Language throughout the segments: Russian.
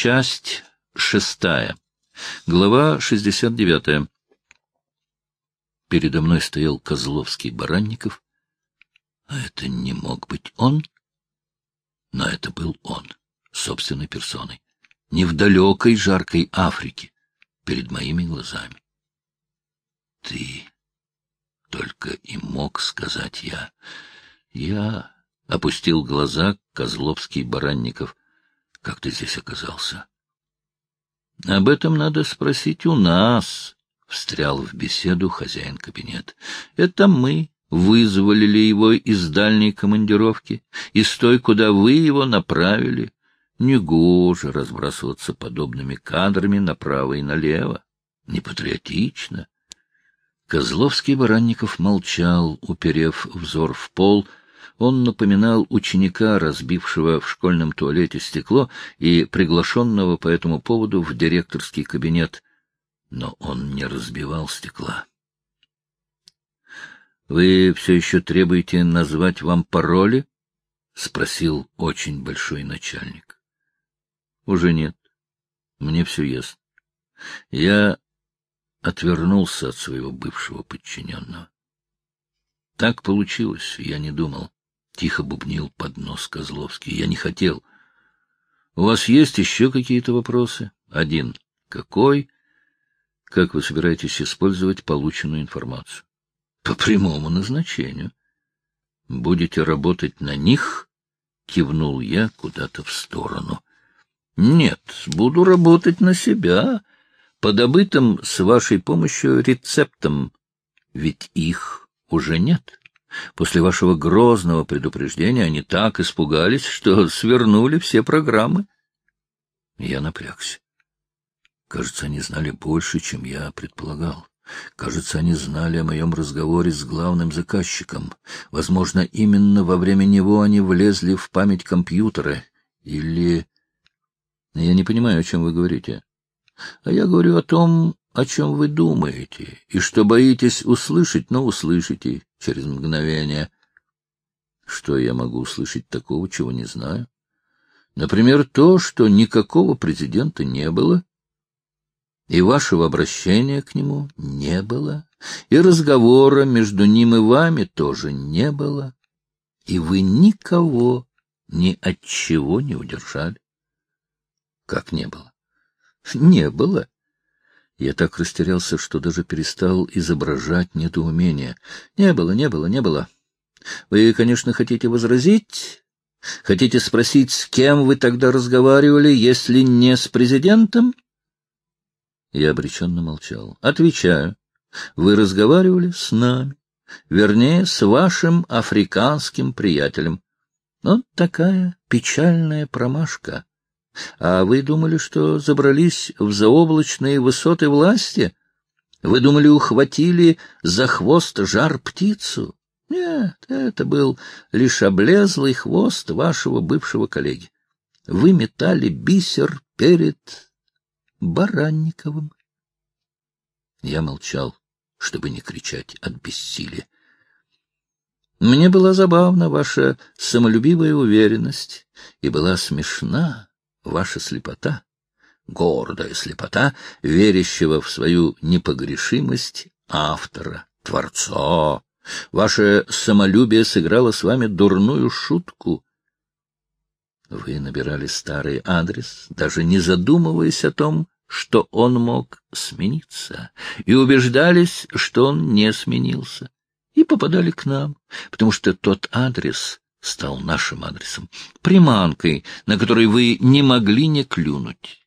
Часть шестая. Глава шестьдесят девятая. Передо мной стоял Козловский Баранников. А это не мог быть он? Но это был он, собственной персоной. Не в далекой жаркой Африке, перед моими глазами. Ты только и мог сказать я. Я опустил глаза Козловский Баранников. Как ты здесь оказался? — Об этом надо спросить у нас, — встрял в беседу хозяин кабинета. — Это мы вызволили его из дальней командировки, из той, куда вы его направили. Негоже разбрасываться подобными кадрами направо и налево. Непатриотично. Козловский Баранников молчал, уперев взор в пол — он напоминал ученика, разбившего в школьном туалете стекло и приглашенного по этому поводу в директорский кабинет. Но он не разбивал стекла. — Вы все еще требуете назвать вам пароли? — спросил очень большой начальник. — Уже нет. Мне все ясно. Я отвернулся от своего бывшего подчиненного. Так получилось, я не думал. Тихо бубнил под нос Козловский. Я не хотел. У вас есть еще какие-то вопросы? Один. Какой? Как вы собираетесь использовать полученную информацию? По прямому назначению. Будете работать на них? Кивнул я куда-то в сторону. Нет, буду работать на себя, по добытым с вашей помощью рецептам, ведь их уже нет. После вашего грозного предупреждения они так испугались, что свернули все программы. Я напрягся. Кажется, они знали больше, чем я предполагал. Кажется, они знали о моем разговоре с главным заказчиком. Возможно, именно во время него они влезли в память компьютера. Или... Я не понимаю, о чем вы говорите. А я говорю о том, о чем вы думаете, и что боитесь услышать, но услышите через мгновение. Что я могу услышать такого, чего не знаю? Например, то, что никакого президента не было, и вашего обращения к нему не было, и разговора между ним и вами тоже не было, и вы никого ни от чего не удержали. Как не было? Не было. Я так растерялся, что даже перестал изображать недоумение. Не было, не было, не было. Вы, конечно, хотите возразить? Хотите спросить, с кем вы тогда разговаривали, если не с президентом? Я обреченно молчал. Отвечаю. Вы разговаривали с нами. Вернее, с вашим африканским приятелем. Вот такая печальная промашка. А вы думали, что забрались в заоблачные высоты власти? Вы думали, ухватили за хвост жар-птицу? Нет, это был лишь облезлый хвост вашего бывшего коллеги. Вы метали бисер перед Баранниковым. Я молчал, чтобы не кричать от бессилия. Мне была забавна ваша самолюбивая уверенность и была смешна ваша слепота, гордая слепота, верящего в свою непогрешимость автора, творца. Ваше самолюбие сыграло с вами дурную шутку. Вы набирали старый адрес, даже не задумываясь о том, что он мог смениться, и убеждались, что он не сменился, и попадали к нам, потому что тот адрес стал нашим адресом, приманкой, на которой вы не могли не клюнуть.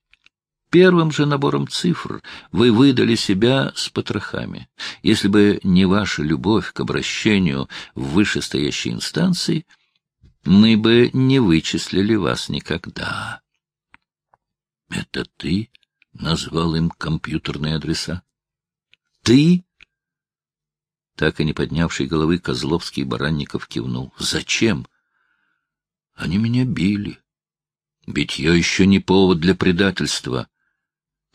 Первым же набором цифр вы выдали себя с потрохами. Если бы не ваша любовь к обращению в вышестоящей инстанции, мы бы не вычислили вас никогда. — Это ты назвал им компьютерные адреса? — Ты? Так и не поднявший головы Козловский Баранников кивнул. — Зачем? — Они меня били. Битье еще не повод для предательства.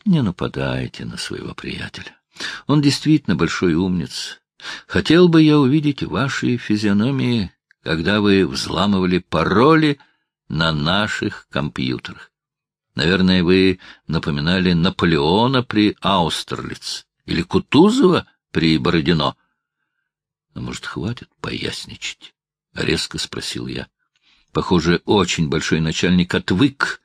Не нападайте на своего приятеля. Он действительно большой умниц. Хотел бы я увидеть ваши физиономии, когда вы взламывали пароли на наших компьютерах. Наверное, вы напоминали Наполеона при Аустерлиц или Кутузова при Бородино. Может, хватит поясничать? — резко спросил я. Похоже, очень большой начальник отвык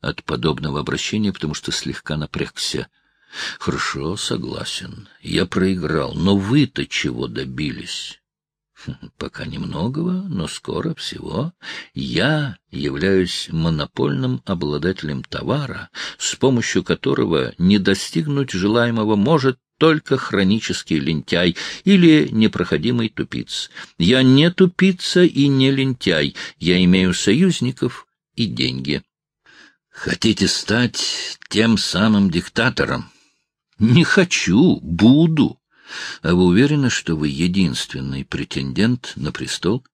от подобного обращения, потому что слегка напрягся. — Хорошо, согласен. Я проиграл. Но вы-то чего добились? Пока немногого, но скоро всего. Я являюсь монопольным обладателем товара, с помощью которого не достигнуть желаемого может только хронический лентяй или непроходимый тупиц. Я не тупица и не лентяй, я имею союзников и деньги. Хотите стать тем самым диктатором? Не хочу, буду. А вы уверены, что вы единственный претендент на престол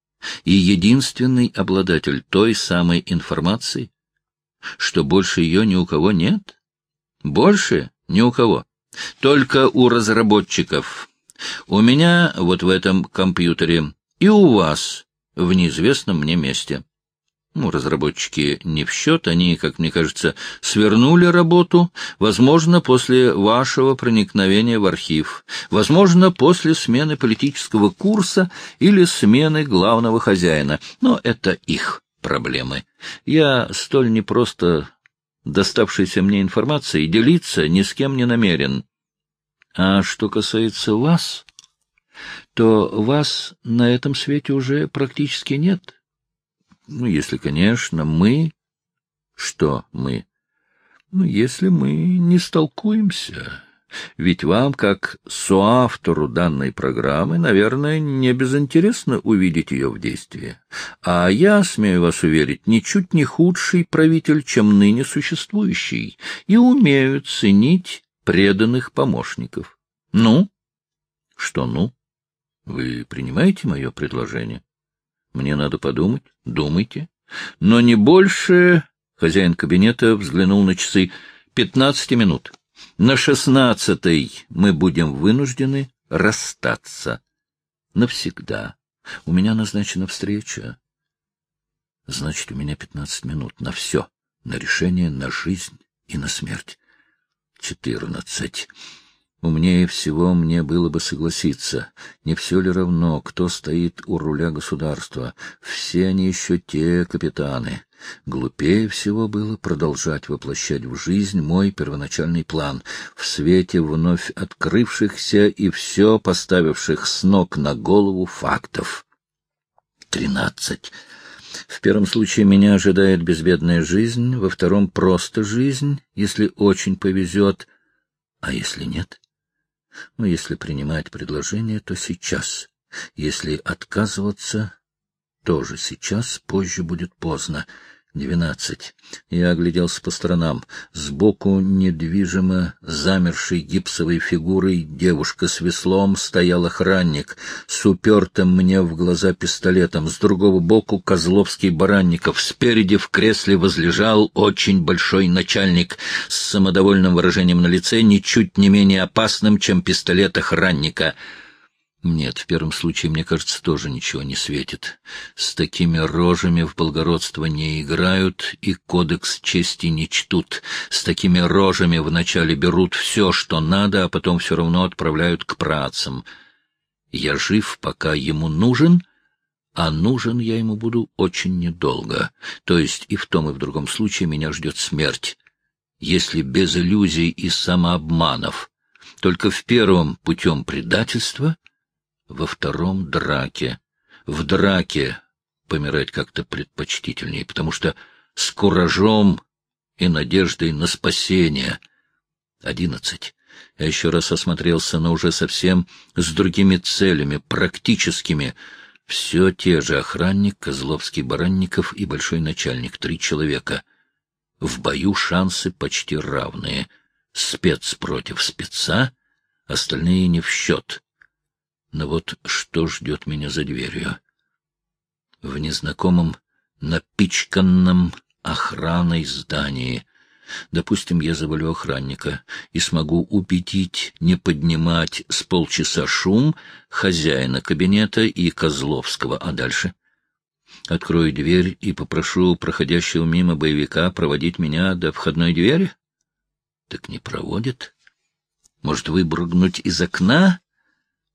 и единственный обладатель той самой информации, что больше ее ни у кого нет? Больше ни у кого. Только у разработчиков. У меня вот в этом компьютере и у вас в неизвестном мне месте. Ну, разработчики не в счет, они, как мне кажется, свернули работу, возможно, после вашего проникновения в архив, возможно, после смены политического курса или смены главного хозяина, но это их проблемы. Я столь непросто доставшейся мне информацией делиться ни с кем не намерен. А что касается вас, то вас на этом свете уже практически нет. Ну, если, конечно, мы... Что мы? Ну, если мы не столкуемся. Ведь вам, как соавтору данной программы, наверное, не безинтересно увидеть ее в действии. А я, смею вас уверить, ничуть не худший правитель, чем ныне существующий, и умею ценить преданных помощников. Ну? Что ну? Вы принимаете мое предложение? Мне надо подумать. Думайте. Но не больше... Хозяин кабинета взглянул на часы. Пятнадцати минут. На шестнадцатой мы будем вынуждены расстаться. Навсегда. У меня назначена встреча. Значит, у меня пятнадцать минут на все. На решение, на жизнь и на смерть. Четырнадцать. Умнее всего мне было бы согласиться. Не все ли равно, кто стоит у руля государства? Все они еще те капитаны. Глупее всего было продолжать воплощать в жизнь мой первоначальный план в свете вновь открывшихся и все поставивших с ног на голову фактов. Тринадцать. В первом случае меня ожидает безбедная жизнь, во втором — просто жизнь, если очень повезет, а если нет — но если принимать предложение, то сейчас. Если отказываться, тоже сейчас, позже будет поздно. Двенадцать. Я огляделся по сторонам. Сбоку недвижимо замершей гипсовой фигурой девушка с веслом стоял охранник с упертым мне в глаза пистолетом. С другого боку Козловский Баранников. Спереди в кресле возлежал очень большой начальник с самодовольным выражением на лице, ничуть не менее опасным, чем пистолет охранника — нет, в первом случае, мне кажется, тоже ничего не светит. С такими рожами в благородство не играют и кодекс чести не чтут. С такими рожами вначале берут все, что надо, а потом все равно отправляют к працам. Я жив, пока ему нужен, а нужен я ему буду очень недолго. То есть и в том, и в другом случае меня ждет смерть. Если без иллюзий и самообманов. Только в первом путем предательства — во втором — драке. В драке помирать как-то предпочтительнее, потому что с куражом и надеждой на спасение. Одиннадцать. Я еще раз осмотрелся, но уже совсем с другими целями, практическими. Все те же охранник, Козловский, Баранников и большой начальник, три человека. В бою шансы почти равные. Спец против спеца, остальные не в счет. Но вот что ждет меня за дверью? В незнакомом, напичканном охраной здании. Допустим, я завалю охранника и смогу убедить не поднимать с полчаса шум хозяина кабинета и Козловского, а дальше? Открою дверь и попрошу проходящего мимо боевика проводить меня до входной двери? Так не проводит. Может, выпрыгнуть из окна?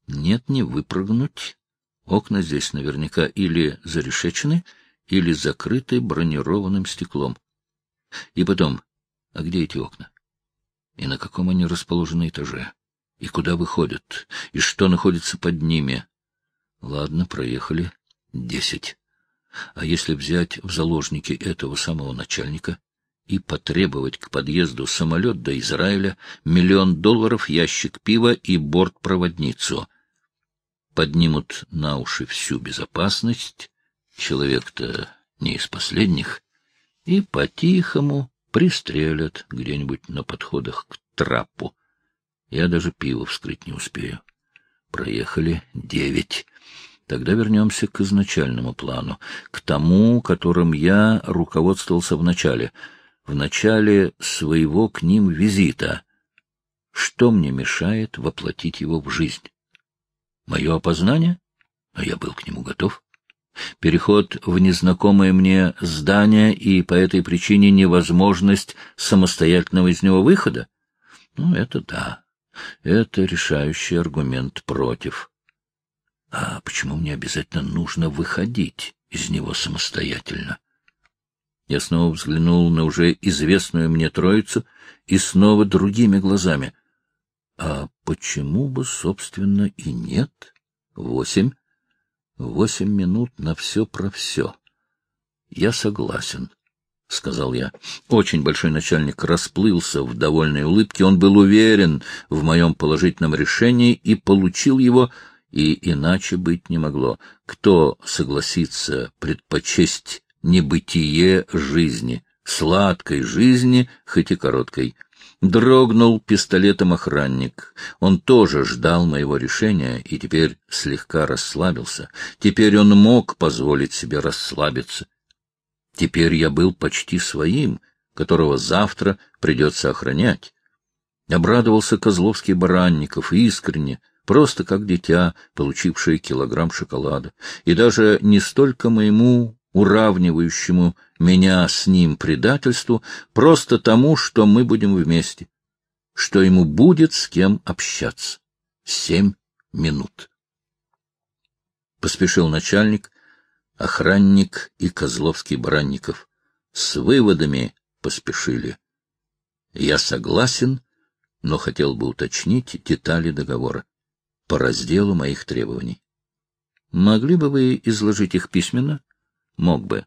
Нет, не выпрыгнуть. Окна здесь наверняка или зарешечены, или закрыты бронированным стеклом. И потом, а где эти окна? И на каком они расположены этаже? И куда выходят? И что находится под ними? Ладно, проехали. Десять. А если взять в заложники этого самого начальника и потребовать к подъезду самолет до Израиля, миллион долларов, ящик пива и бортпроводницу? Поднимут на уши всю безопасность, человек-то не из последних, и по-тихому пристрелят где-нибудь на подходах к трапу. Я даже пиво вскрыть не успею. Проехали девять. Тогда вернемся к изначальному плану, к тому, которым я руководствовался в начале, в начале своего к ним визита. Что мне мешает воплотить его в жизнь? Мое опознание? А я был к нему готов. Переход в незнакомое мне здание и по этой причине невозможность самостоятельного из него выхода? Ну, это да. Это решающий аргумент против. А почему мне обязательно нужно выходить из него самостоятельно? Я снова взглянул на уже известную мне троицу и снова другими глазами. А почему бы, собственно, и нет? Восемь. Восемь минут на все про все. Я согласен, — сказал я. Очень большой начальник расплылся в довольной улыбке. Он был уверен в моем положительном решении и получил его и иначе быть не могло. Кто согласится предпочесть небытие жизни, сладкой жизни, хоть и короткой? Дрогнул пистолетом охранник. Он тоже ждал моего решения и теперь слегка расслабился. Теперь он мог позволить себе расслабиться. Теперь я был почти своим, которого завтра придется охранять. Обрадовался Козловский Баранников искренне, просто как дитя, получившее килограмм шоколада, и даже не столько моему уравнивающему меня с ним предательству, просто тому, что мы будем вместе, что ему будет с кем общаться. Семь минут. Поспешил начальник, охранник и Козловский Баранников. С выводами поспешили. Я согласен, но хотел бы уточнить детали договора по разделу моих требований. Могли бы вы изложить их письменно? Мог бы.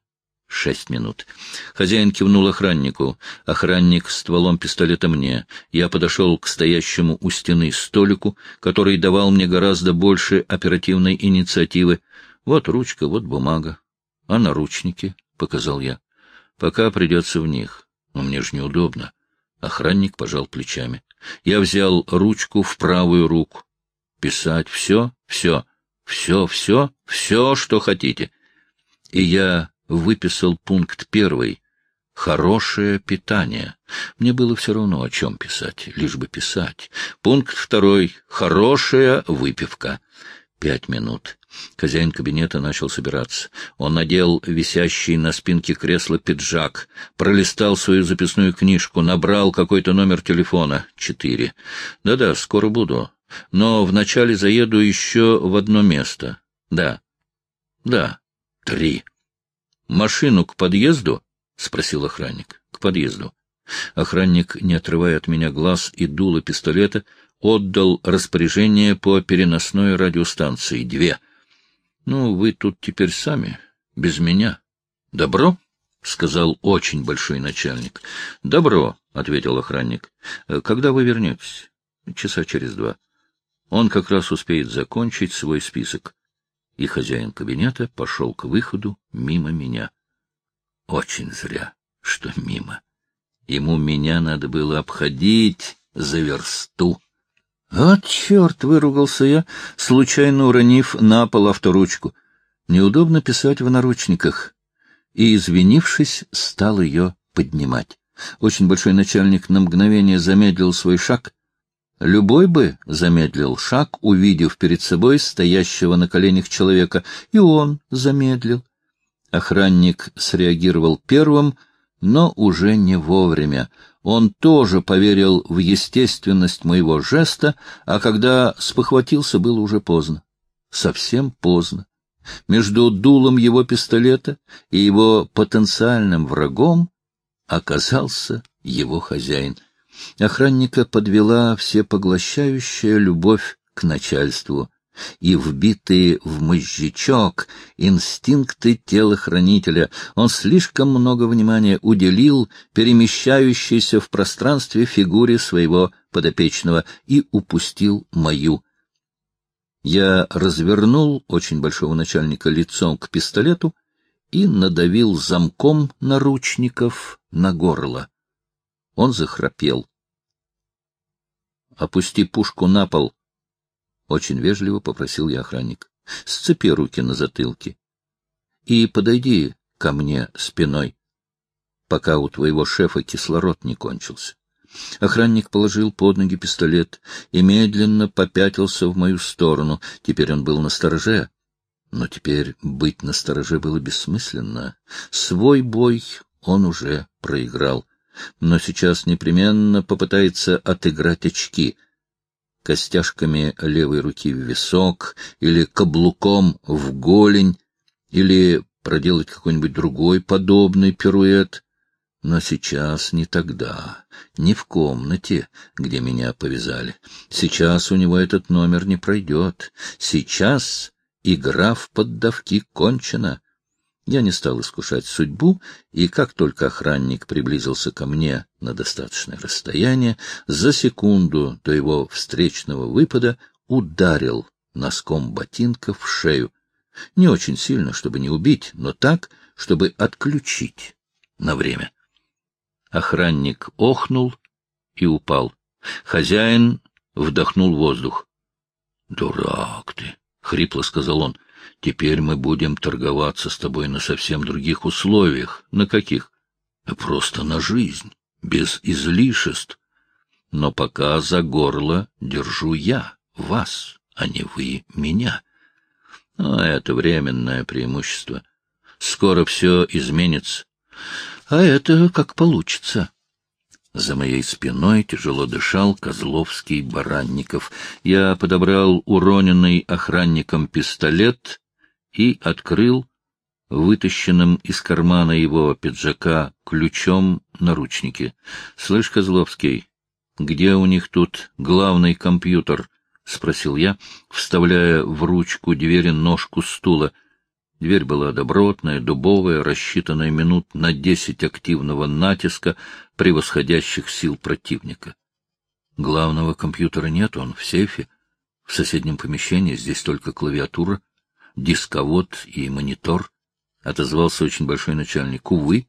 Шесть минут. Хозяин кивнул охраннику. Охранник стволом пистолета мне. Я подошел к стоящему у стены столику, который давал мне гораздо больше оперативной инициативы. Вот ручка, вот бумага. А наручники, — показал я. Пока придется в них. Но мне же неудобно. Охранник пожал плечами. Я взял ручку в правую руку писать все, все, все, все, все, что хотите. И я выписал пункт первый — хорошее питание. Мне было все равно, о чем писать, лишь бы писать. Пункт второй — хорошая выпивка. Пять минут. Хозяин кабинета начал собираться. Он надел висящий на спинке кресла пиджак, пролистал свою записную книжку, набрал какой-то номер телефона. Четыре. Да-да, скоро буду. Но вначале заеду еще в одно место. Да. Да. Три. Машину к подъезду? — спросил охранник. — К подъезду. Охранник, не отрывая от меня глаз и дула пистолета, отдал распоряжение по переносной радиостанции. Две. Ну, вы тут теперь сами, без меня. Добро? — сказал очень большой начальник. — Добро, — ответил охранник. — Когда вы вернетесь? — Часа через два. Он как раз успеет закончить свой список. И хозяин кабинета пошел к выходу мимо меня. Очень зря, что мимо. Ему меня надо было обходить за версту. «Вот черт!» — выругался я, случайно уронив на пол авторучку. Неудобно писать в наручниках. И, извинившись, стал ее поднимать. Очень большой начальник на мгновение замедлил свой шаг, Любой бы замедлил шаг, увидев перед собой стоящего на коленях человека, и он замедлил. Охранник среагировал первым, но уже не вовремя. Он тоже поверил в естественность моего жеста, а когда спохватился, было уже поздно. Совсем поздно. Между дулом его пистолета и его потенциальным врагом оказался его хозяин. Охранника подвела всепоглощающая любовь к начальству и вбитые в мозжечок инстинкты телохранителя. Он слишком много внимания уделил перемещающейся в пространстве фигуре своего подопечного и упустил мою. Я развернул очень большого начальника лицом к пистолету и надавил замком наручников на горло. Он захрапел. «Опусти пушку на пол», — очень вежливо попросил я охранник. — Сцепи руки на затылке и подойди ко мне спиной, пока у твоего шефа кислород не кончился. Охранник положил под ноги пистолет и медленно попятился в мою сторону. Теперь он был на стороже. Но теперь быть на стороже было бессмысленно. Свой бой он уже проиграл. Но сейчас непременно попытается отыграть очки — костяшками левой руки в висок или каблуком в голень, или проделать какой-нибудь другой подобный пируэт. Но сейчас не тогда, не в комнате, где меня повязали. Сейчас у него этот номер не пройдет. Сейчас игра в поддавки кончена. Я не стал искушать судьбу, и как только охранник приблизился ко мне на достаточное расстояние, за секунду до его встречного выпада ударил носком ботинка в шею. Не очень сильно, чтобы не убить, но так, чтобы отключить на время. Охранник охнул и упал. Хозяин вдохнул воздух. — Дурак ты! — хрипло сказал он. Теперь мы будем торговаться с тобой на совсем других условиях. На каких? Просто на жизнь, без излишеств. Но пока за горло держу я, вас, а не вы меня. Но это временное преимущество. Скоро все изменится. А это как получится. За моей спиной тяжело дышал Козловский Баранников. Я подобрал уроненный охранником пистолет и открыл вытащенным из кармана его пиджака ключом наручники. — Слышь, Козловский, где у них тут главный компьютер? — спросил я, вставляя в ручку двери ножку стула. Дверь была добротная, дубовая, рассчитанная минут на десять активного натиска превосходящих сил противника. Главного компьютера нет, он в сейфе. В соседнем помещении здесь только клавиатура дисковод и монитор, — отозвался очень большой начальник. — Увы.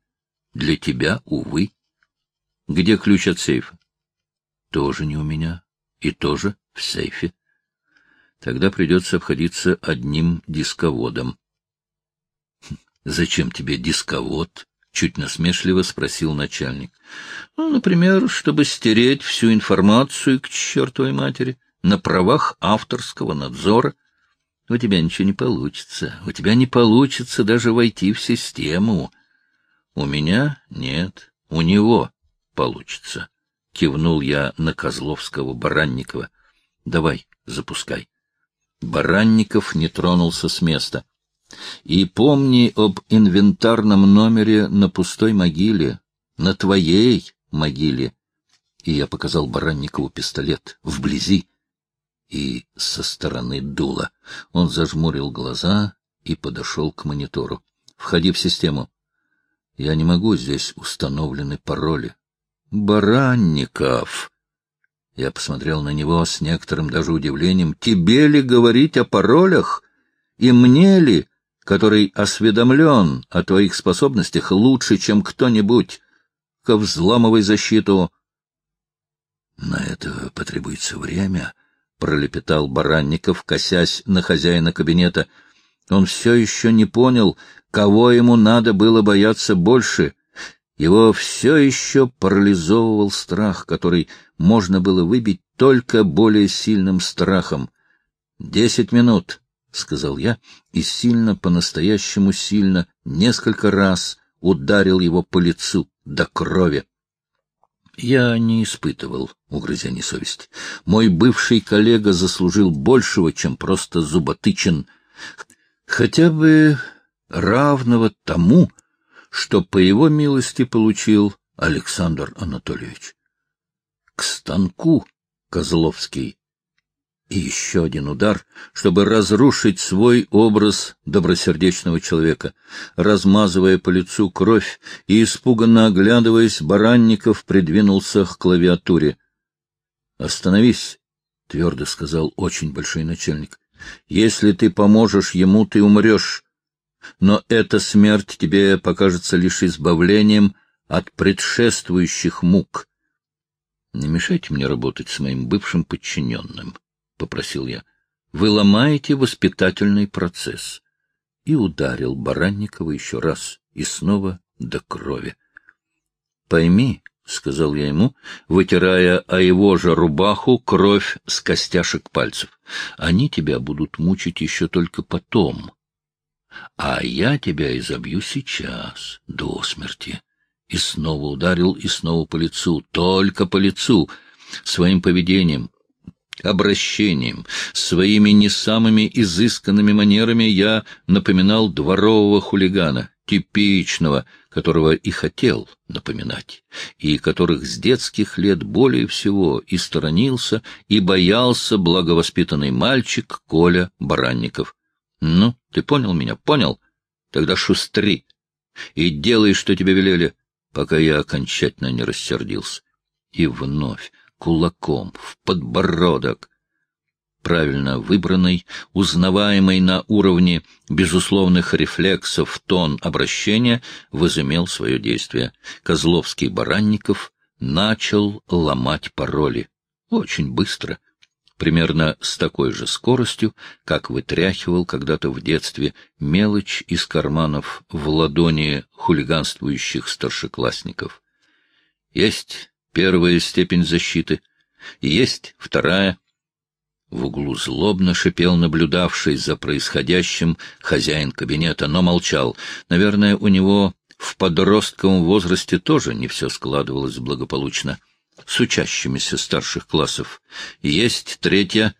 Для тебя, увы. — Где ключ от сейфа? — Тоже не у меня. И тоже в сейфе. Тогда придется обходиться одним дисководом. «Хм, — Зачем тебе дисковод? — чуть насмешливо спросил начальник. — Ну, например, чтобы стереть всю информацию к чертовой матери на правах авторского надзора. — у тебя ничего не получится. У тебя не получится даже войти в систему. У меня нет. У него получится. Кивнул я на Козловского Баранникова. Давай, запускай. Баранников не тронулся с места. И помни об инвентарном номере на пустой могиле, на твоей могиле. И я показал Баранникову пистолет вблизи и со стороны дула. Он зажмурил глаза и подошел к монитору. — Входи в систему. — Я не могу, здесь установлены пароли. — Баранников! Я посмотрел на него с некоторым даже удивлением. — Тебе ли говорить о паролях? И мне ли, который осведомлен о твоих способностях лучше, чем кто-нибудь? Ка взламывай защиту. — На это потребуется время, —— пролепетал Баранников, косясь на хозяина кабинета. Он все еще не понял, кого ему надо было бояться больше. Его все еще парализовывал страх, который можно было выбить только более сильным страхом. — Десять минут, — сказал я, и сильно, по-настоящему сильно, несколько раз ударил его по лицу до крови. Я не испытывал угрызений совести. Мой бывший коллега заслужил большего, чем просто зуботычен, хотя бы равного тому, что по его милости получил Александр Анатольевич. К станку Козловский и еще один удар, чтобы разрушить свой образ добросердечного человека. Размазывая по лицу кровь и испуганно оглядываясь, Баранников придвинулся к клавиатуре. — Остановись, — твердо сказал очень большой начальник. — Если ты поможешь ему, ты умрешь. Но эта смерть тебе покажется лишь избавлением от предшествующих мук. Не мешайте мне работать с моим бывшим подчиненным. —— попросил я. — Вы ломаете воспитательный процесс. И ударил Баранникова еще раз, и снова до крови. — Пойми, — сказал я ему, вытирая о его же рубаху кровь с костяшек пальцев, — они тебя будут мучить еще только потом. А я тебя изобью сейчас, до смерти. И снова ударил, и снова по лицу, только по лицу. Своим поведением, обращением, своими не самыми изысканными манерами я напоминал дворового хулигана, типичного, которого и хотел напоминать, и которых с детских лет более всего и сторонился, и боялся благовоспитанный мальчик Коля Баранников. Ну, ты понял меня, понял? Тогда шустри и делай, что тебе велели, пока я окончательно не рассердился. И вновь кулаком в подбородок. Правильно выбранный, узнаваемый на уровне безусловных рефлексов тон обращения возымел свое действие. Козловский Баранников начал ломать пароли. Очень быстро. Примерно с такой же скоростью, как вытряхивал когда-то в детстве мелочь из карманов в ладони хулиганствующих старшеклассников. Есть первая степень защиты, есть вторая. В углу злобно шипел наблюдавший за происходящим хозяин кабинета, но молчал. Наверное, у него в подростковом возрасте тоже не все складывалось благополучно. С учащимися старших классов. Есть третья.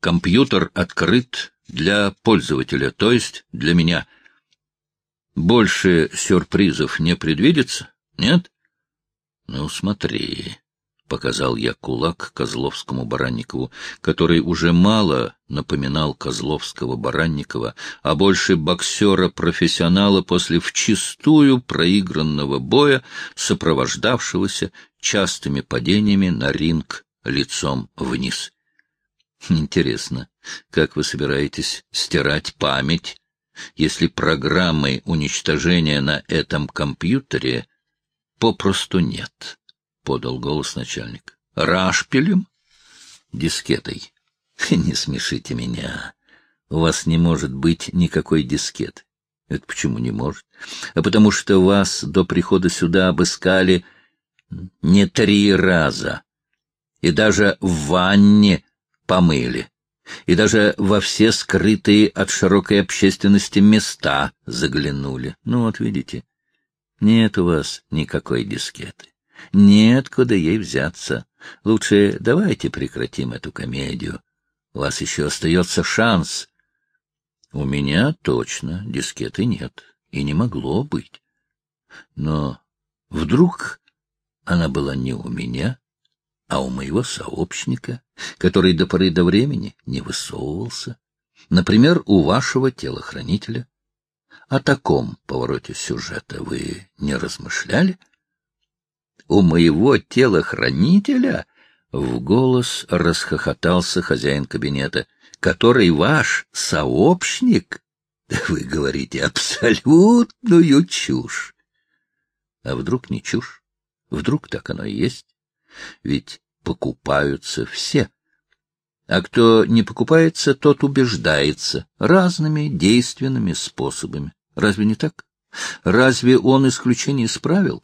Компьютер открыт для пользователя, то есть для меня. Больше сюрпризов не предвидится? Нет? Ну, смотри, — показал я кулак Козловскому Баранникову, который уже мало напоминал Козловского Баранникова, а больше боксера-профессионала после вчистую проигранного боя, сопровождавшегося частыми падениями на ринг лицом вниз. Интересно, как вы собираетесь стирать память, если программы уничтожения на этом компьютере попросту нет, — подал голос начальник. — Рашпилем? — Дискетой. — Не смешите меня. У вас не может быть никакой дискеты. Это почему не может? А потому что вас до прихода сюда обыскали не три раза. И даже в ванне помыли. И даже во все скрытые от широкой общественности места заглянули. Ну вот видите, нет у вас никакой дискеты. Нет, куда ей взяться. Лучше давайте прекратим эту комедию. У вас еще остается шанс. У меня точно дискеты нет, и не могло быть. Но вдруг она была не у меня, а у моего сообщника, который до поры до времени не высовывался. Например, у вашего телохранителя. О таком повороте сюжета вы не размышляли? У моего телохранителя в голос расхохотался хозяин кабинета, который ваш сообщник. Вы говорите абсолютную чушь. А вдруг не чушь? Вдруг так оно и есть? Ведь покупаются все. А кто не покупается, тот убеждается разными действенными способами. Разве не так? Разве он исключение исправил?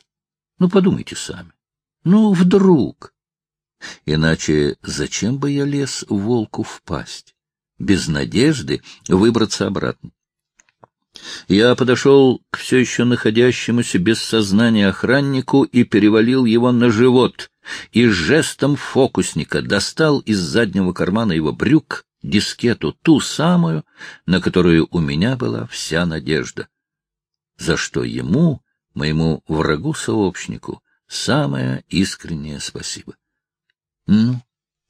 Ну, подумайте сами. Ну, вдруг. Иначе зачем бы я лез волку в пасть? без надежды выбраться обратно. Я подошел к все еще находящемуся без сознания охраннику и перевалил его на живот, и жестом фокусника достал из заднего кармана его брюк дискету, ту самую, на которую у меня была вся надежда. За что ему, моему врагу-сообщнику, самое искреннее спасибо. Ну,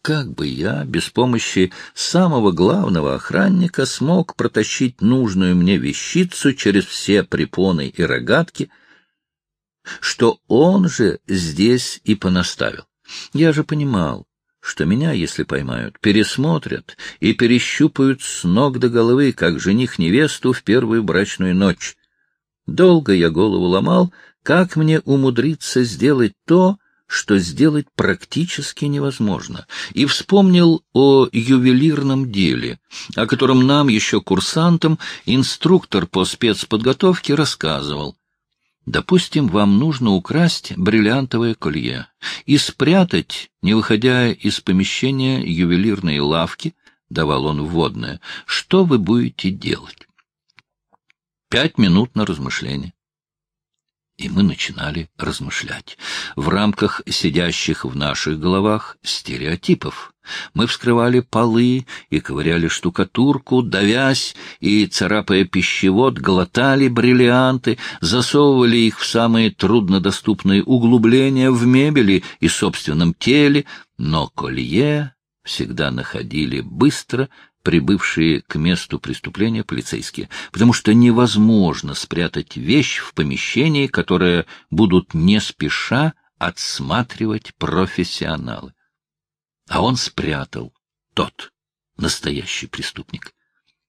как бы я без помощи самого главного охранника смог протащить нужную мне вещицу через все препоны и рогатки, что он же здесь и понаставил. Я же понимал, что меня, если поймают, пересмотрят и перещупают с ног до головы, как жених невесту в первую брачную ночь. Долго я голову ломал, как мне умудриться сделать то, что сделать практически невозможно, и вспомнил о ювелирном деле, о котором нам, еще курсантам, инструктор по спецподготовке рассказывал. Допустим, вам нужно украсть бриллиантовое колье и спрятать, не выходя из помещения ювелирной лавки, давал он вводное, что вы будете делать? Пять минут на размышление. И мы начинали размышлять в рамках сидящих в наших головах стереотипов. Мы вскрывали полы и ковыряли штукатурку, давясь и, царапая пищевод, глотали бриллианты, засовывали их в самые труднодоступные углубления в мебели и собственном теле, но колье всегда находили быстро, прибывшие к месту преступления полицейские, потому что невозможно спрятать вещь в помещении, которое будут не спеша отсматривать профессионалы. А он спрятал, тот, настоящий преступник.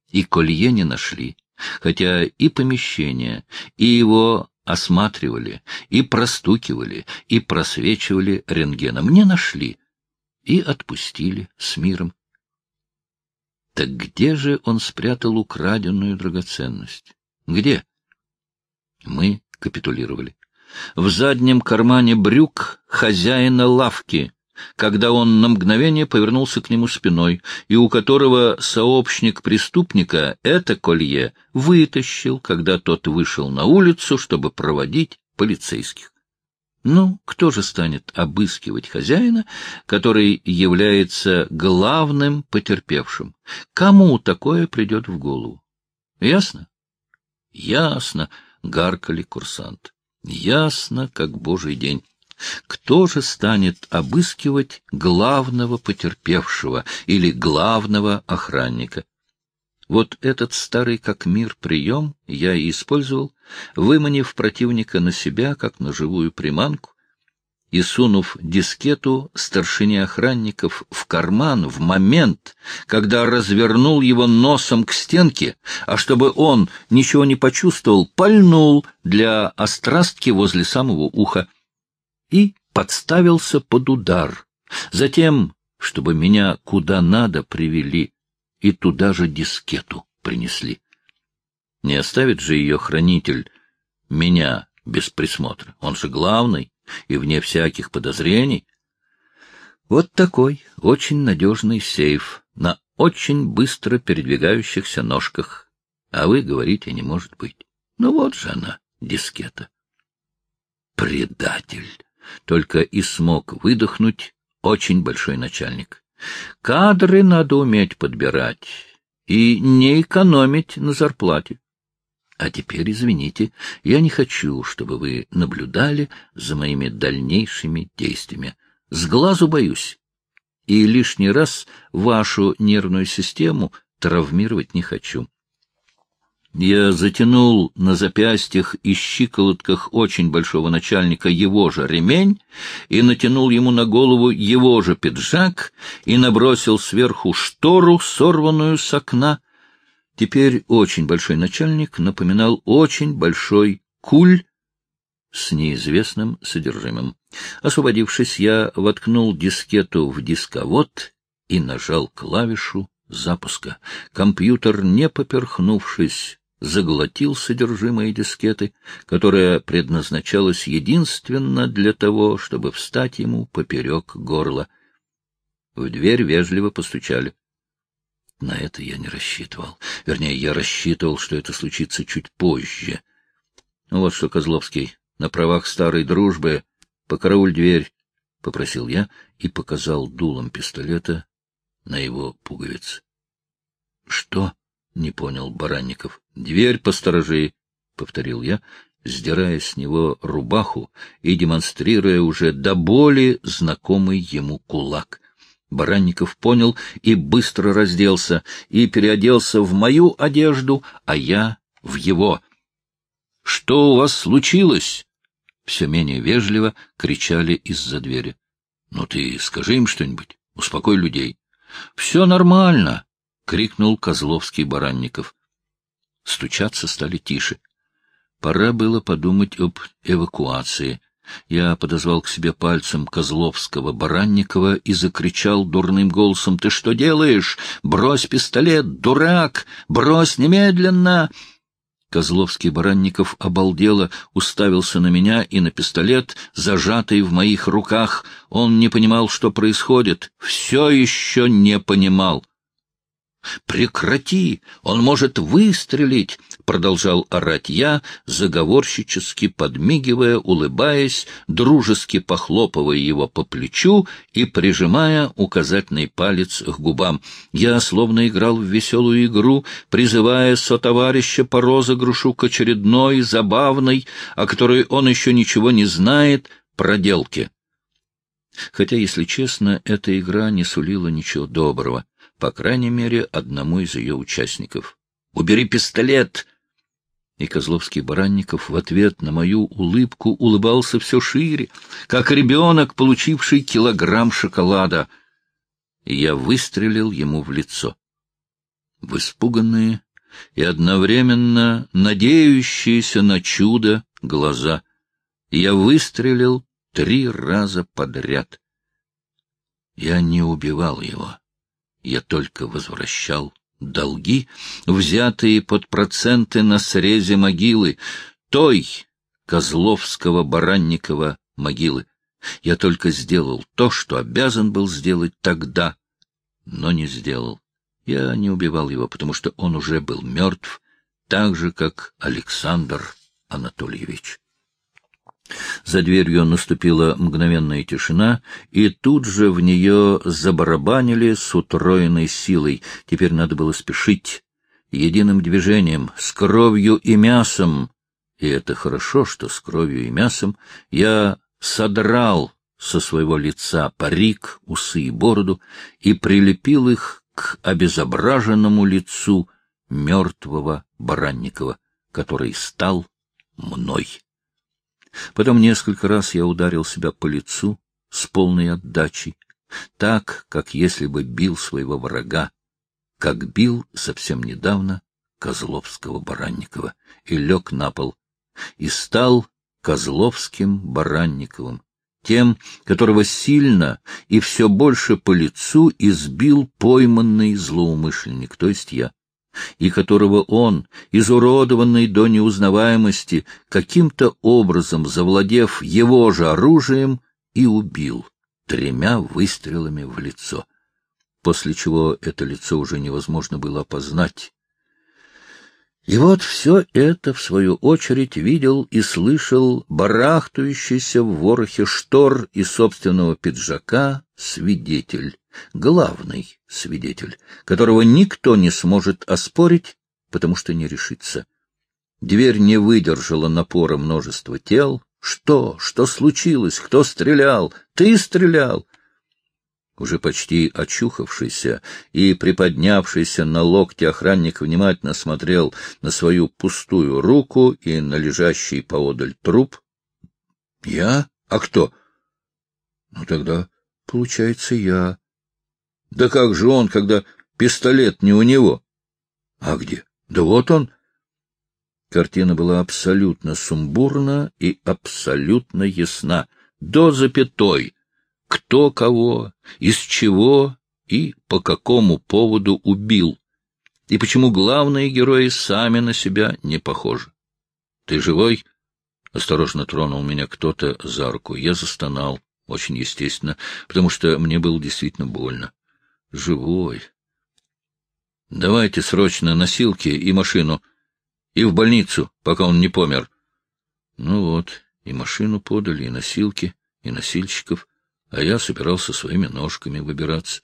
И колье не нашли, хотя и помещение, и его осматривали, и простукивали, и просвечивали рентгеном. Не нашли и отпустили с миром. Так где же он спрятал украденную драгоценность? Где? Мы капитулировали. В заднем кармане брюк хозяина лавки, когда он на мгновение повернулся к нему спиной, и у которого сообщник преступника это колье вытащил, когда тот вышел на улицу, чтобы проводить полицейских. Ну, кто же станет обыскивать хозяина, который является главным потерпевшим? Кому такое придет в голову? Ясно? Ясно, гаркали курсант. Ясно, как божий день. Кто же станет обыскивать главного потерпевшего или главного охранника? Вот этот старый как мир прием я и использовал, выманив противника на себя, как на живую приманку, и сунув дискету старшине охранников в карман в момент, когда развернул его носом к стенке, а чтобы он ничего не почувствовал, пальнул для острастки возле самого уха и подставился под удар. Затем, чтобы меня куда надо привели, и туда же дискету принесли. Не оставит же ее хранитель меня без присмотра. Он же главный и вне всяких подозрений. Вот такой очень надежный сейф на очень быстро передвигающихся ножках. А вы говорите, не может быть. Ну вот же она, дискета. Предатель! Только и смог выдохнуть очень большой начальник. Кадры надо уметь подбирать и не экономить на зарплате. А теперь, извините, я не хочу, чтобы вы наблюдали за моими дальнейшими действиями. С глазу боюсь. И лишний раз вашу нервную систему травмировать не хочу. Я затянул на запястьях и щиколотках очень большого начальника его же ремень и натянул ему на голову его же пиджак и набросил сверху штору, сорванную с окна. Теперь очень большой начальник напоминал очень большой куль с неизвестным содержимым. Освободившись, я воткнул дискету в дисковод и нажал клавишу запуска. Компьютер, не поперхнувшись, заглотил содержимое дискеты, которая предназначалась единственно для того, чтобы встать ему поперек горла. В дверь вежливо постучали. На это я не рассчитывал. Вернее, я рассчитывал, что это случится чуть позже. Ну вот что, Козловский, на правах старой дружбы, покарауль дверь, — попросил я и показал дулом пистолета на его пуговиц. — Что? — не понял Баранников. — Дверь посторожи, — повторил я, сдирая с него рубаху и демонстрируя уже до боли знакомый ему кулак. Баранников понял и быстро разделся, и переоделся в мою одежду, а я — в его. — Что у вас случилось? Все менее вежливо кричали из-за двери. — Ну ты скажи им что-нибудь, успокой людей. — Все нормально, — крикнул Козловский Баранников. Стучаться стали тише. Пора было подумать об эвакуации. Я подозвал к себе пальцем Козловского Баранникова и закричал дурным голосом, «Ты что делаешь? Брось пистолет, дурак! Брось немедленно!» Козловский Баранников обалдело уставился на меня и на пистолет, зажатый в моих руках. Он не понимал, что происходит. Все еще не понимал. «Прекрати! Он может выстрелить!» — продолжал орать я, заговорщически подмигивая, улыбаясь, дружески похлопывая его по плечу и прижимая указательный палец к губам. Я словно играл в веселую игру, призывая сотоварища по розыгрышу к очередной, забавной, о которой он еще ничего не знает, проделке. Хотя, если честно, эта игра не сулила ничего доброго по крайней мере, одному из ее участников. «Убери пистолет!» И Козловский Баранников в ответ на мою улыбку улыбался все шире, как ребенок, получивший килограмм шоколада. И я выстрелил ему в лицо. В испуганные и одновременно надеющиеся на чудо глаза я выстрелил три раза подряд. Я не убивал его я только возвращал долги, взятые под проценты на срезе могилы, той Козловского-Баранникова могилы. Я только сделал то, что обязан был сделать тогда, но не сделал. Я не убивал его, потому что он уже был мертв, так же, как Александр Анатольевич. За дверью наступила мгновенная тишина, и тут же в нее забарабанили с утроенной силой. Теперь надо было спешить. Единым движением, с кровью и мясом, и это хорошо, что с кровью и мясом, я содрал со своего лица парик, усы и бороду и прилепил их к обезображенному лицу мертвого Баранникова, который стал мной. Потом несколько раз я ударил себя по лицу с полной отдачей, так, как если бы бил своего врага, как бил совсем недавно Козловского Баранникова, и лег на пол, и стал Козловским Баранниковым, тем, которого сильно и все больше по лицу избил пойманный злоумышленник, то есть я и которого он, изуродованный до неузнаваемости, каким-то образом завладев его же оружием, и убил тремя выстрелами в лицо, после чего это лицо уже невозможно было опознать. И вот все это, в свою очередь, видел и слышал барахтающийся в ворохе штор и собственного пиджака свидетель главный свидетель, которого никто не сможет оспорить, потому что не решится. Дверь не выдержала напора множества тел. Что? Что случилось? Кто стрелял? Ты стрелял? Уже почти очухавшийся и приподнявшийся на локте охранник внимательно смотрел на свою пустую руку и на лежащий поодаль труп. — Я? А кто? — Ну тогда, получается, я. Да как же он, когда пистолет не у него? А где? Да вот он. Картина была абсолютно сумбурна и абсолютно ясна. До запятой. Кто кого, из чего и по какому поводу убил. И почему главные герои сами на себя не похожи. Ты живой? Осторожно тронул меня кто-то за руку. Я застонал, очень естественно, потому что мне было действительно больно живой. Давайте срочно носилки и машину. И в больницу, пока он не помер. Ну вот, и машину подали, и носилки, и носильщиков, а я собирался своими ножками выбираться.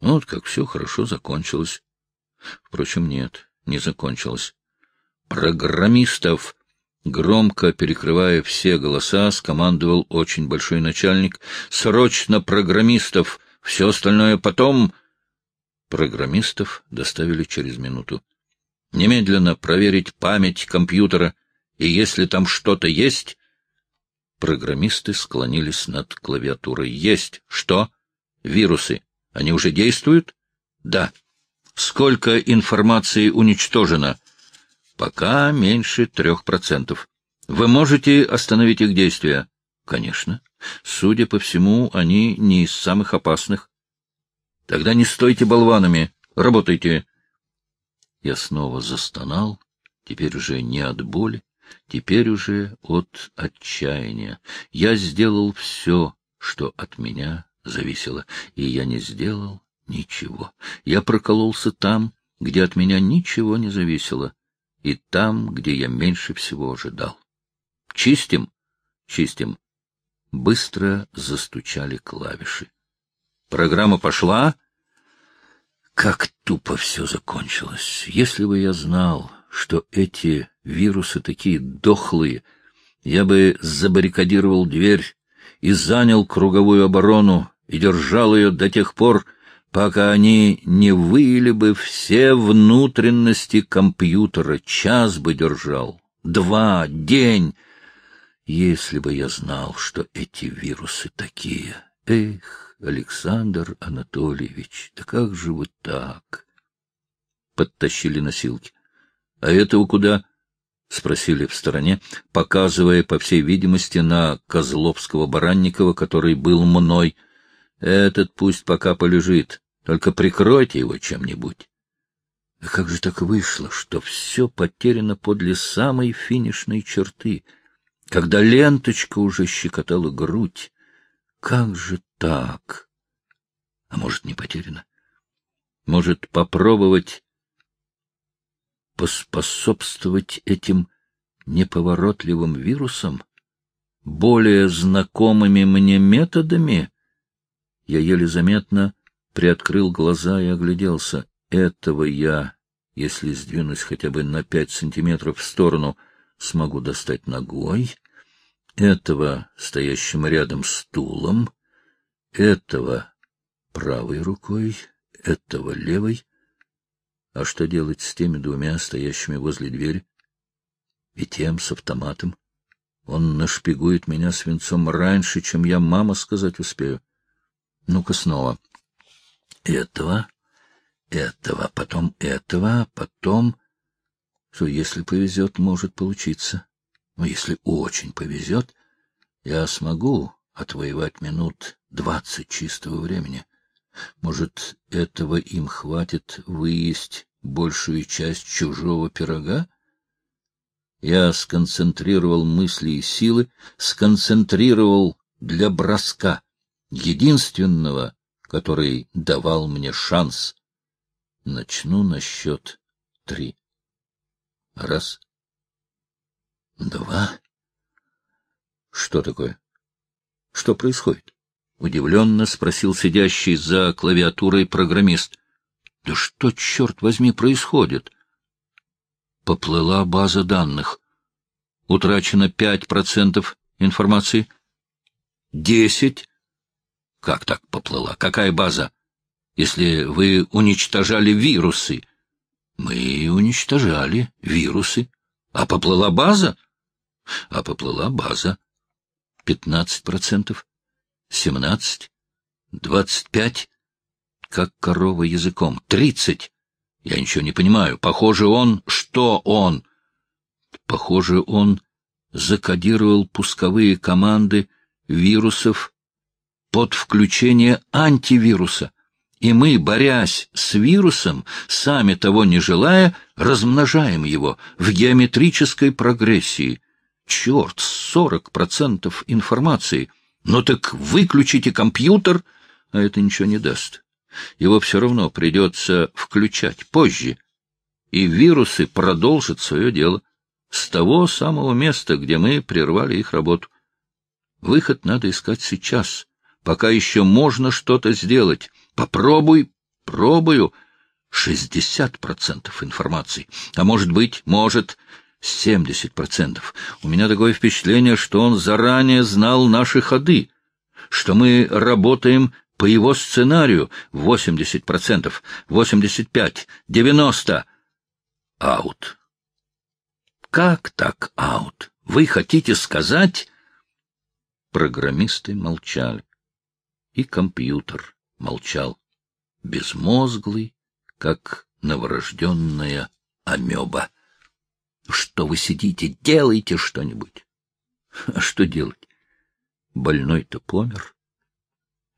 Вот как все хорошо закончилось. Впрочем, нет, не закончилось. Программистов, громко перекрывая все голоса, скомандовал очень большой начальник. Срочно программистов, все остальное потом... Программистов доставили через минуту. Немедленно проверить память компьютера, и если там что-то есть... Программисты склонились над клавиатурой. Есть. Что? Вирусы. Они уже действуют? Да. Сколько информации уничтожено? Пока меньше трех процентов. Вы можете остановить их действия? Конечно. Судя по всему, они не из самых опасных. Тогда не стойте болванами. Работайте. Я снова застонал, теперь уже не от боли, теперь уже от отчаяния. Я сделал все, что от меня зависело, и я не сделал ничего. Я прокололся там, где от меня ничего не зависело, и там, где я меньше всего ожидал. Чистим? Чистим. Быстро застучали клавиши. Программа пошла. Как тупо все закончилось. Если бы я знал, что эти вирусы такие дохлые, я бы забаррикадировал дверь и занял круговую оборону и держал ее до тех пор, пока они не выили бы все внутренности компьютера. Час бы держал, два, день. Если бы я знал, что эти вирусы такие. Эх, Александр Анатольевич, да как же вы так? Подтащили носилки. — А этого куда? — спросили в стороне, показывая, по всей видимости, на Козловского-Баранникова, который был мной. — Этот пусть пока полежит, только прикройте его чем-нибудь. А как же так вышло, что все потеряно подле самой финишной черты, когда ленточка уже щекотала грудь? Как же так? А может, не потеряно? Может, попробовать поспособствовать этим неповоротливым вирусам, более знакомыми мне методами? Я еле заметно приоткрыл глаза и огляделся. Этого я, если сдвинусь хотя бы на пять сантиметров в сторону, смогу достать ногой, этого стоящим рядом стулом, этого правой рукой, этого левой. А что делать с теми двумя, стоящими возле двери? И тем с автоматом? Он нашпигует меня свинцом раньше, чем я мама сказать успею. Ну-ка снова. Этого, этого, потом этого, потом... Что, если повезет, может получиться. Но если очень повезет, я смогу отвоевать минут двадцать чистого времени. Может, этого им хватит выесть большую часть чужого пирога? Я сконцентрировал мысли и силы, сконцентрировал для броска, единственного, который давал мне шанс. Начну на счет три. Раз. Два. Что такое? Что происходит? Удивленно спросил сидящий за клавиатурой программист. Да что, черт возьми, происходит? Поплыла база данных. Утрачено пять процентов информации. Десять. Как так поплыла? Какая база? Если вы уничтожали вирусы. Мы уничтожали вирусы. А поплыла база? А поплыла база. Пятнадцать процентов семнадцать, двадцать пять, как корова языком, тридцать. Я ничего не понимаю. Похоже, он... Что он? Похоже, он закодировал пусковые команды вирусов под включение антивируса. И мы, борясь с вирусом, сами того не желая, размножаем его в геометрической прогрессии. Черт, сорок процентов информации — ну так выключите компьютер, а это ничего не даст. Его все равно придется включать позже, и вирусы продолжат свое дело с того самого места, где мы прервали их работу. Выход надо искать сейчас, пока еще можно что-то сделать. Попробуй, пробую. Шестьдесят процентов информации. А может быть, может, семьдесят процентов. У меня такое впечатление, что он заранее знал наши ходы, что мы работаем по его сценарию восемьдесят процентов, восемьдесят пять, девяносто. Аут. Как так аут? Вы хотите сказать... Программисты молчали. И компьютер молчал, безмозглый, как новорожденная амеба. Что вы сидите? Делайте что-нибудь. А что делать? Больной-то помер.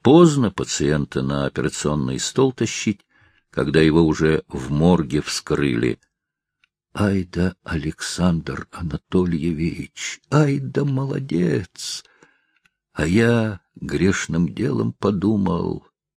Поздно пациента на операционный стол тащить, когда его уже в морге вскрыли. Ай да Александр Анатольевич, ай да молодец! А я грешным делом подумал,